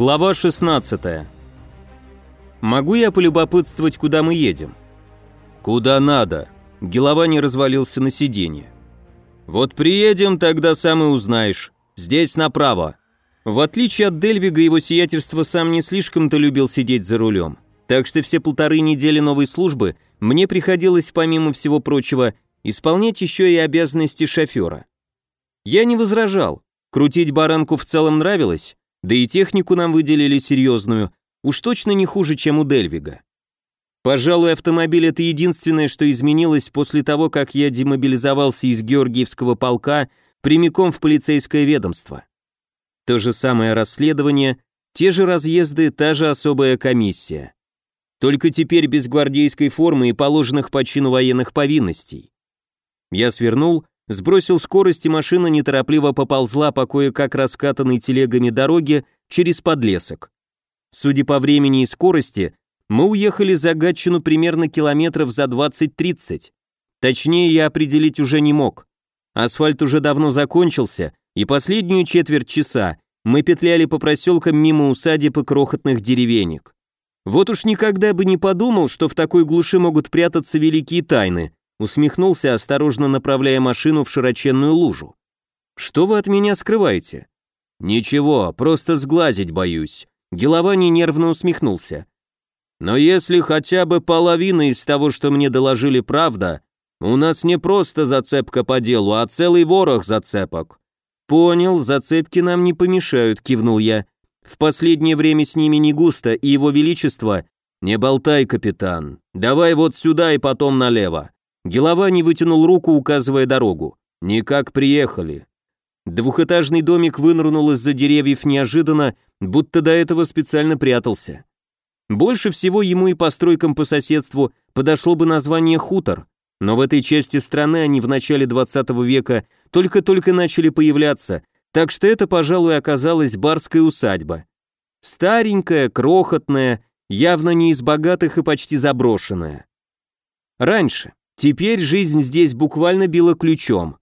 Глава 16. Могу я полюбопытствовать, куда мы едем? Куда надо. Геловани развалился на сиденье. Вот приедем, тогда сам и узнаешь. Здесь направо. В отличие от Дельвига, его сиятельство сам не слишком-то любил сидеть за рулем. Так что все полторы недели новой службы мне приходилось, помимо всего прочего, исполнять еще и обязанности шофера. Я не возражал. Крутить баранку в целом нравилось, да и технику нам выделили серьезную, уж точно не хуже, чем у Дельвига. Пожалуй, автомобиль это единственное, что изменилось после того, как я демобилизовался из Георгиевского полка прямиком в полицейское ведомство. То же самое расследование, те же разъезды, та же особая комиссия. Только теперь без гвардейской формы и положенных по чину военных повинностей. Я свернул, Сбросил скорость, и машина неторопливо поползла по кое-как раскатанной телегами дороге через подлесок. Судя по времени и скорости, мы уехали за Гатчину примерно километров за 20-30. Точнее, я определить уже не мог. Асфальт уже давно закончился, и последнюю четверть часа мы петляли по проселкам мимо усадеб и крохотных деревенек. Вот уж никогда бы не подумал, что в такой глуши могут прятаться великие тайны, усмехнулся, осторожно направляя машину в широченную лужу. «Что вы от меня скрываете?» «Ничего, просто сглазить боюсь», — Геловани нервно усмехнулся. «Но если хотя бы половина из того, что мне доложили, правда, у нас не просто зацепка по делу, а целый ворох зацепок». «Понял, зацепки нам не помешают», — кивнул я. «В последнее время с ними не густо, и его величество...» «Не болтай, капитан. Давай вот сюда и потом налево. Геловани вытянул руку, указывая дорогу. «Никак приехали». Двухэтажный домик вынырнул из-за деревьев неожиданно, будто до этого специально прятался. Больше всего ему и постройкам по соседству подошло бы название «хутор», но в этой части страны они в начале 20 века только-только начали появляться, так что это, пожалуй, оказалась барская усадьба. Старенькая, крохотная, явно не из богатых и почти заброшенная. Раньше, Теперь жизнь здесь буквально била ключом.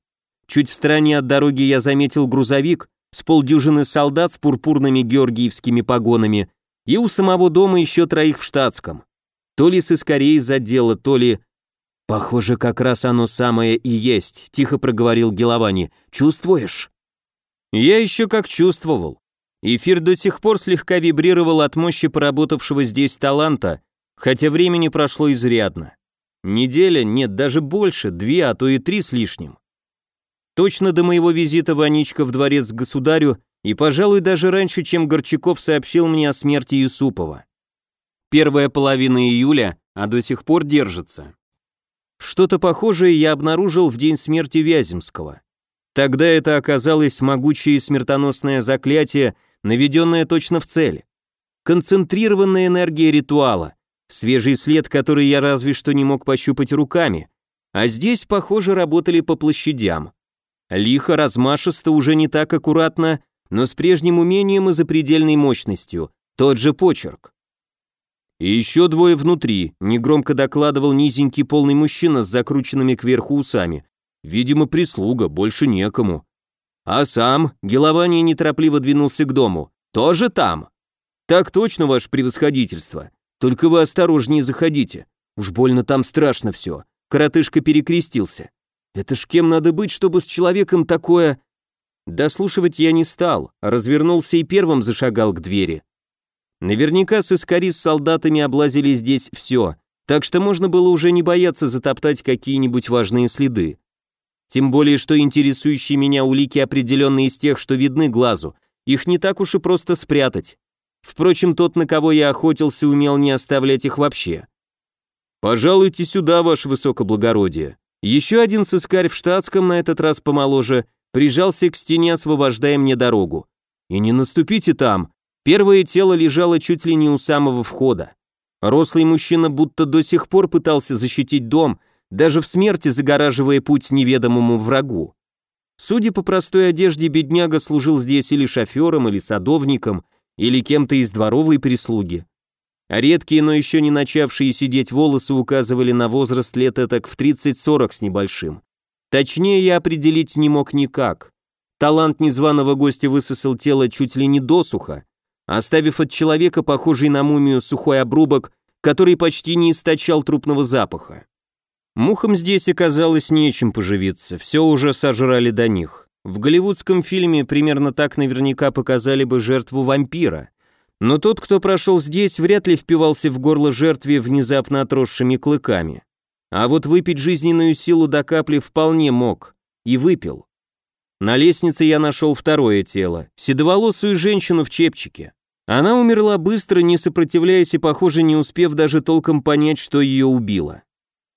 Чуть в стороне от дороги я заметил грузовик с полдюжины солдат с пурпурными георгиевскими погонами и у самого дома еще троих в штатском. То ли с искорей из отдела, то ли... «Похоже, как раз оно самое и есть», — тихо проговорил Геловани. «Чувствуешь?» Я еще как чувствовал. Эфир до сих пор слегка вибрировал от мощи поработавшего здесь таланта, хотя времени прошло изрядно. Неделя, нет, даже больше, две, а то и три с лишним. Точно до моего визита Ваничка в дворец к государю и, пожалуй, даже раньше, чем Горчаков сообщил мне о смерти Юсупова. Первая половина июля, а до сих пор держится. Что-то похожее я обнаружил в день смерти Вяземского. Тогда это оказалось могучее смертоносное заклятие, наведенное точно в цель. Концентрированная энергия ритуала, Свежий след, который я разве что не мог пощупать руками. А здесь, похоже, работали по площадям. Лихо, размашисто, уже не так аккуратно, но с прежним умением и запредельной мощностью. Тот же почерк. И еще двое внутри, негромко докладывал низенький полный мужчина с закрученными кверху усами. Видимо, прислуга, больше некому. А сам, Геловани неторопливо двинулся к дому. Тоже там? Так точно, ваше превосходительство. Только вы осторожнее заходите. Уж больно там страшно все. Коротышка перекрестился. Это ж кем надо быть, чтобы с человеком такое... Дослушивать я не стал, развернулся и первым зашагал к двери. Наверняка сыскари с солдатами облазили здесь все, так что можно было уже не бояться затоптать какие-нибудь важные следы. Тем более, что интересующие меня улики определенные из тех, что видны глазу, их не так уж и просто спрятать. Впрочем, тот, на кого я охотился, умел не оставлять их вообще. «Пожалуйте сюда, ваше высокоблагородие». Еще один сыскарь в штатском, на этот раз помоложе, прижался к стене, освобождая мне дорогу. «И не наступите там». Первое тело лежало чуть ли не у самого входа. Рослый мужчина будто до сих пор пытался защитить дом, даже в смерти загораживая путь неведомому врагу. Судя по простой одежде, бедняга служил здесь или шофером, или садовником – или кем-то из дворовой прислуги. А редкие, но еще не начавшие сидеть волосы указывали на возраст лет этак в 30-40 с небольшим. Точнее я определить не мог никак. Талант незваного гостя высосал тело чуть ли не досуха, оставив от человека похожий на мумию сухой обрубок, который почти не источал трупного запаха. Мухам здесь оказалось нечем поживиться, все уже сожрали до них. В голливудском фильме примерно так наверняка показали бы жертву вампира. Но тот, кто прошел здесь, вряд ли впивался в горло жертве внезапно отросшими клыками. А вот выпить жизненную силу до капли вполне мог. И выпил. На лестнице я нашел второе тело, седоволосую женщину в чепчике. Она умерла быстро, не сопротивляясь и, похоже, не успев даже толком понять, что ее убило.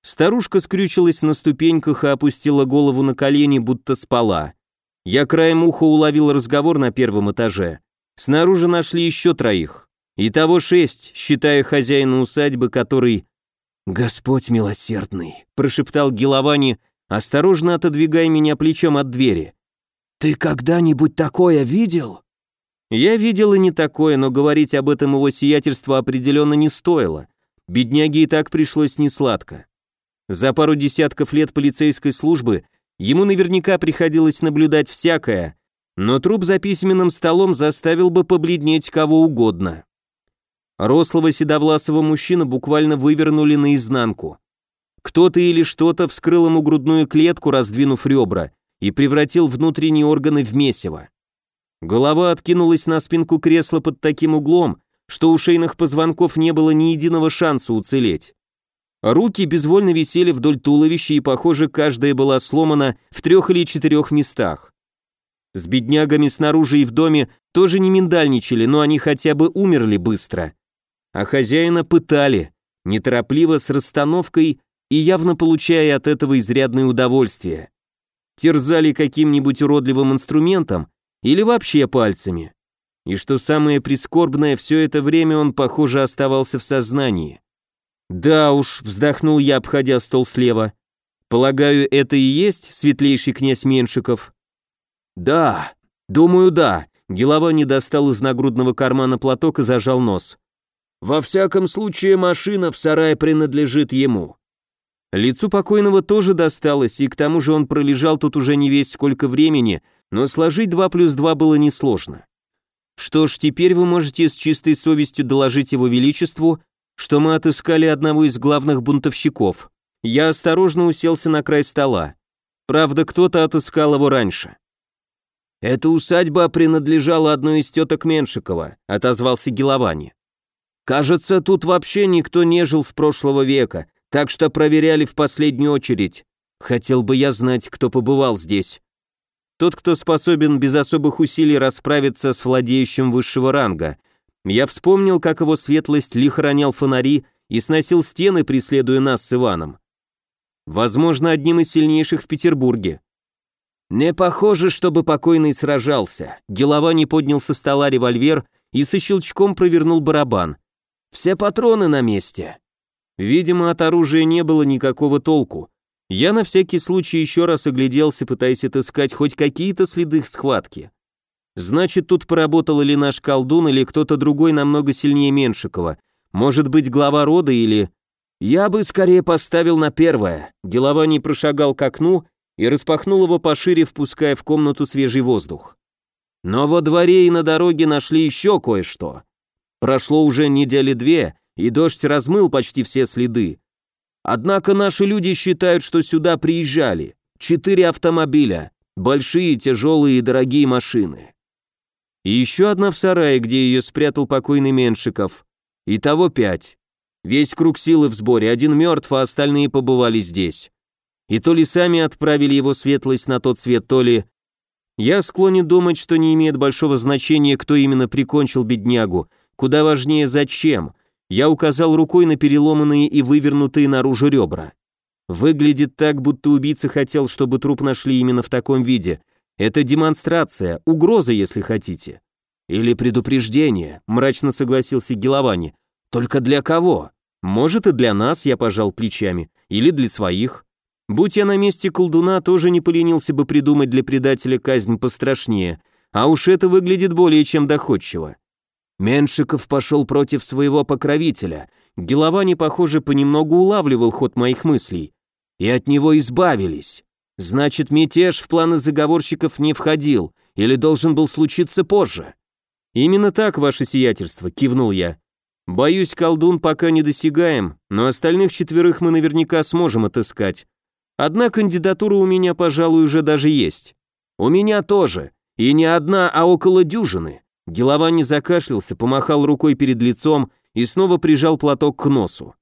Старушка скрючилась на ступеньках и опустила голову на колени, будто спала. Я краем уха уловил разговор на первом этаже. Снаружи нашли еще троих. Итого шесть, считая хозяина усадьбы, который... «Господь милосердный», — прошептал Геловани, осторожно отодвигая меня плечом от двери. «Ты когда-нибудь такое видел?» Я видел и не такое, но говорить об этом его сиятельство определенно не стоило. Бедняге и так пришлось несладко. За пару десятков лет полицейской службы ему наверняка приходилось наблюдать всякое, но труп за письменным столом заставил бы побледнеть кого угодно. Рослого седовласого мужчину буквально вывернули наизнанку. Кто-то или что-то вскрыл ему грудную клетку, раздвинув ребра, и превратил внутренние органы в месиво. Голова откинулась на спинку кресла под таким углом, что у шейных позвонков не было ни единого шанса уцелеть. Руки безвольно висели вдоль туловища, и, похоже, каждая была сломана в трех или четырех местах. С беднягами снаружи и в доме тоже не миндальничали, но они хотя бы умерли быстро. А хозяина пытали, неторопливо, с расстановкой и явно получая от этого изрядное удовольствие терзали каким-нибудь уродливым инструментом или вообще пальцами. И что самое прискорбное, все это время он, похоже, оставался в сознании. «Да уж», — вздохнул я, обходя стол слева. «Полагаю, это и есть светлейший князь Меншиков?» «Да, думаю, да», — не достал из нагрудного кармана платок и зажал нос. «Во всяком случае, машина в сарае принадлежит ему. Лицу покойного тоже досталось, и к тому же он пролежал тут уже не весь сколько времени, но сложить 2 плюс 2 было несложно. Что ж, теперь вы можете с чистой совестью доложить его величеству, что мы отыскали одного из главных бунтовщиков. Я осторожно уселся на край стола. Правда, кто-то отыскал его раньше. «Эта усадьба принадлежала одной из теток Меншикова», — отозвался Геловани. «Кажется, тут вообще никто не жил с прошлого века, так что проверяли в последнюю очередь. Хотел бы я знать, кто побывал здесь. Тот, кто способен без особых усилий расправиться с владеющим высшего ранга. Я вспомнил, как его светлость лихо ронял фонари и сносил стены, преследуя нас с Иваном. Возможно, одним из сильнейших в Петербурге. Не похоже, чтобы покойный сражался. Гелова не поднял со стола револьвер и со щелчком провернул барабан. Все патроны на месте. Видимо, от оружия не было никакого толку. Я на всякий случай еще раз огляделся, пытаясь отыскать хоть какие-то следы схватки. Значит, тут поработал или наш колдун, или кто-то другой намного сильнее Меншикова. Может быть, глава рода или... Я бы скорее поставил на первое. Делова не прошагал к окну и распахнул его пошире, впуская в комнату свежий воздух. Но во дворе и на дороге нашли еще кое-что. Прошло уже недели две, и дождь размыл почти все следы. Однако наши люди считают, что сюда приезжали. Четыре автомобиля, большие, тяжелые и дорогие машины. И еще одна в сарае, где ее спрятал покойный Меншиков. Итого пять. Весь круг силы в сборе, один мертв, а остальные побывали здесь. И то ли сами отправили его светлость на тот свет, то ли... Я склонен думать, что не имеет большого значения, кто именно прикончил беднягу, куда важнее зачем, я указал рукой на переломанные и вывернутые наружу ребра. Выглядит так, будто убийца хотел, чтобы труп нашли именно в таком виде. Это демонстрация, угроза, если хотите. Или предупреждение, мрачно согласился Геловани. Только для кого? Может и для нас, я пожал плечами, или для своих. Будь я на месте колдуна, тоже не поленился бы придумать для предателя казнь пострашнее, а уж это выглядит более чем доходчиво. Меншиков пошел против своего покровителя. Геловани, похоже, понемногу улавливал ход моих мыслей. И от него избавились. Значит, мятеж в планы заговорщиков не входил или должен был случиться позже. Именно так, ваше сиятельство, кивнул я. Боюсь, колдун пока не досягаем, но остальных четверых мы наверняка сможем отыскать. Одна кандидатура у меня, пожалуй, уже даже есть. У меня тоже. И не одна, а около дюжины. Геловани закашлялся, помахал рукой перед лицом и снова прижал платок к носу.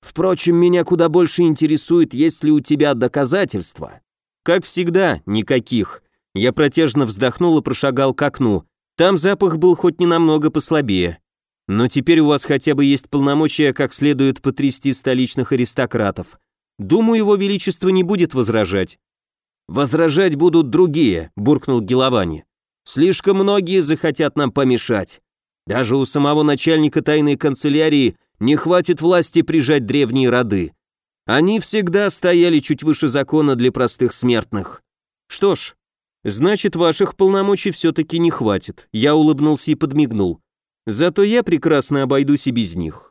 Впрочем, меня куда больше интересует, есть ли у тебя доказательства. Как всегда, никаких. Я протяжно вздохнул и прошагал к окну. Там запах был хоть ненамного послабее. Но теперь у вас хотя бы есть полномочия как следует потрясти столичных аристократов. Думаю, его величество не будет возражать. Возражать будут другие, буркнул Геловани. Слишком многие захотят нам помешать. Даже у самого начальника тайной канцелярии не хватит власти прижать древние роды. Они всегда стояли чуть выше закона для простых смертных. Что ж, значит, ваших полномочий все-таки не хватит. Я улыбнулся и подмигнул. Зато я прекрасно обойдусь и без них.